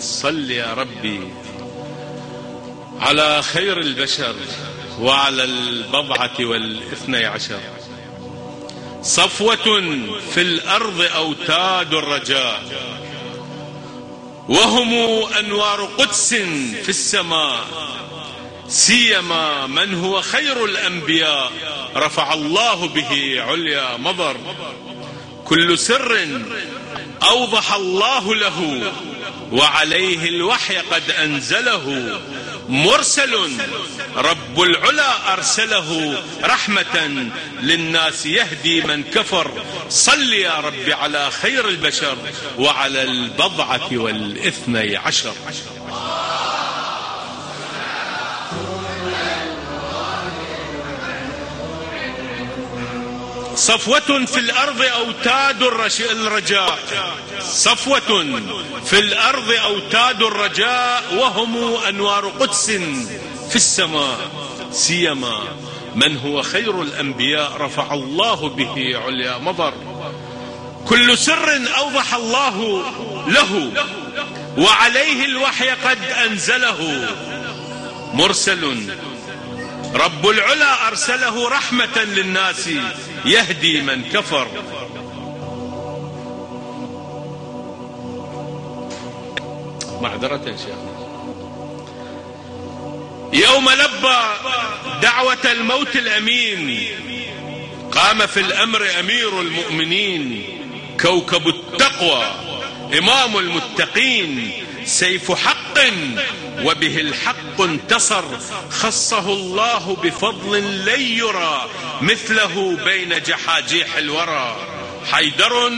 صل يا ربي على خير البشر وعلى البضعة والإثني عشر. صفوة في الأرض أوتاد الرجاء وهم أنوار قدس في السماء سيما من هو خير الأنبياء رفع الله به عليا مضر. كل سر أوضح الله له وعليه الوحي قد أنزله مرسل رب العلا أرسله رحمة للناس يهدي من كفر. صل يا رب على خير البشر وعلى البضعة والإثني عشر. صفوة في الأرض أوتاد الرجاء. صفوة في الأرض أوتاد الرجاء وهم أنوار قدس في السماء. سيما من هو خير الأنبياء رفع الله به عليا مضر. كل سر أوضح الله له وعليه الوحي قد أنزله. مرسل رب العلا أرسله رحمة للناس يهدي من كفر. معذرة شيخ. يوم لبى دعوة الموت الأمين قام في الأمر أمير المؤمنين كوكب التقوى إمام المتقين سيف حق وبه الحق انتصر. خصه الله بفضل لن يرى مثله بين جحاجيح الورى. حيدر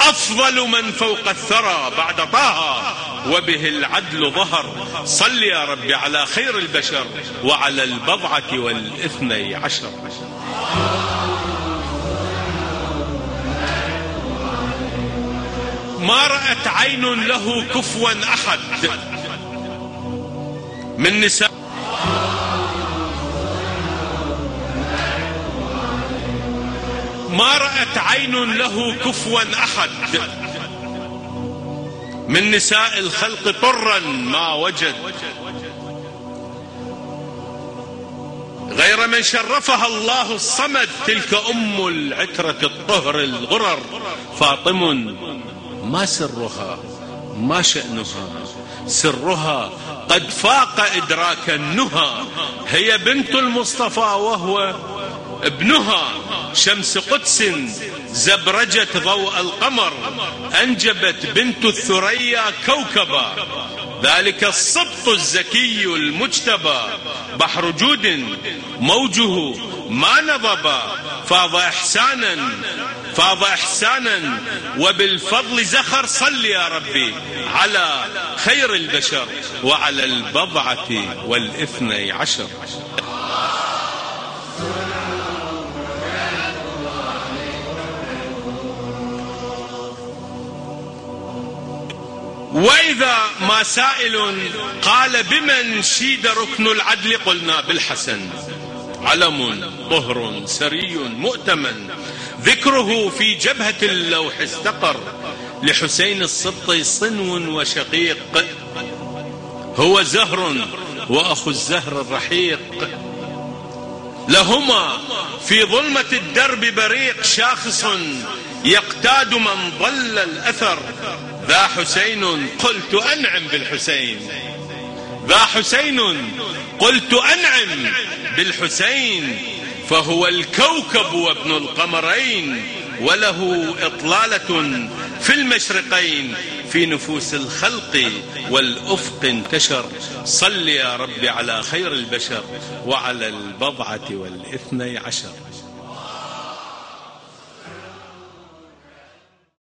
أفضل من فوق الثرى بعد طه وبه العدل ظهر. صل يا رب على خير البشر وعلى البضعة والإثني عشر. ما رأت عين له كفوا أحد. من نساء ما رأت عين له كفوا أحد. من نساء الخلق طرا ما وجد. غير من شرفها الله الصمد تلك أم العترة الطهر الغرر. فاطم ما سرها؟ ما شأنها؟ سرها قد فاق إدراك النهى. هي بنت المصطفى وهو ابنها. شمس قدس زبرجت ضوء القمر. أنجبت بنت الثريا كوكبا. ذلك الصبط الزكي المجتبى. بحر جود موجه ما نضب فاض إحسانا فاض إحسانا وبالفضل زخر صل يا ربي على خير البشر وعلى البضعة والإثني عشر. وإذا ما سائل قال بمن شيد ركن العدل؟ قلنا بالحسن. علم طهر سري مؤتمن. ذكره في جبهة اللوح استقر. لحسين السبط صنو وشقيق. هو زهر وأخو الزهر الرحيق. لهما في ظلمة الدرب بريق شاخص يقتاد من ضل الأثر. ذا حسين قلت أنعم بالحسين. ذا حسين. قلت أنعم بالحسين فهو الكوكب وابن القمرين وله إطلالة في المشرقين في نفوس الخلق والأفق انتشر. صل يا رب على خير البشر وعلى البضعة والإثني عشر.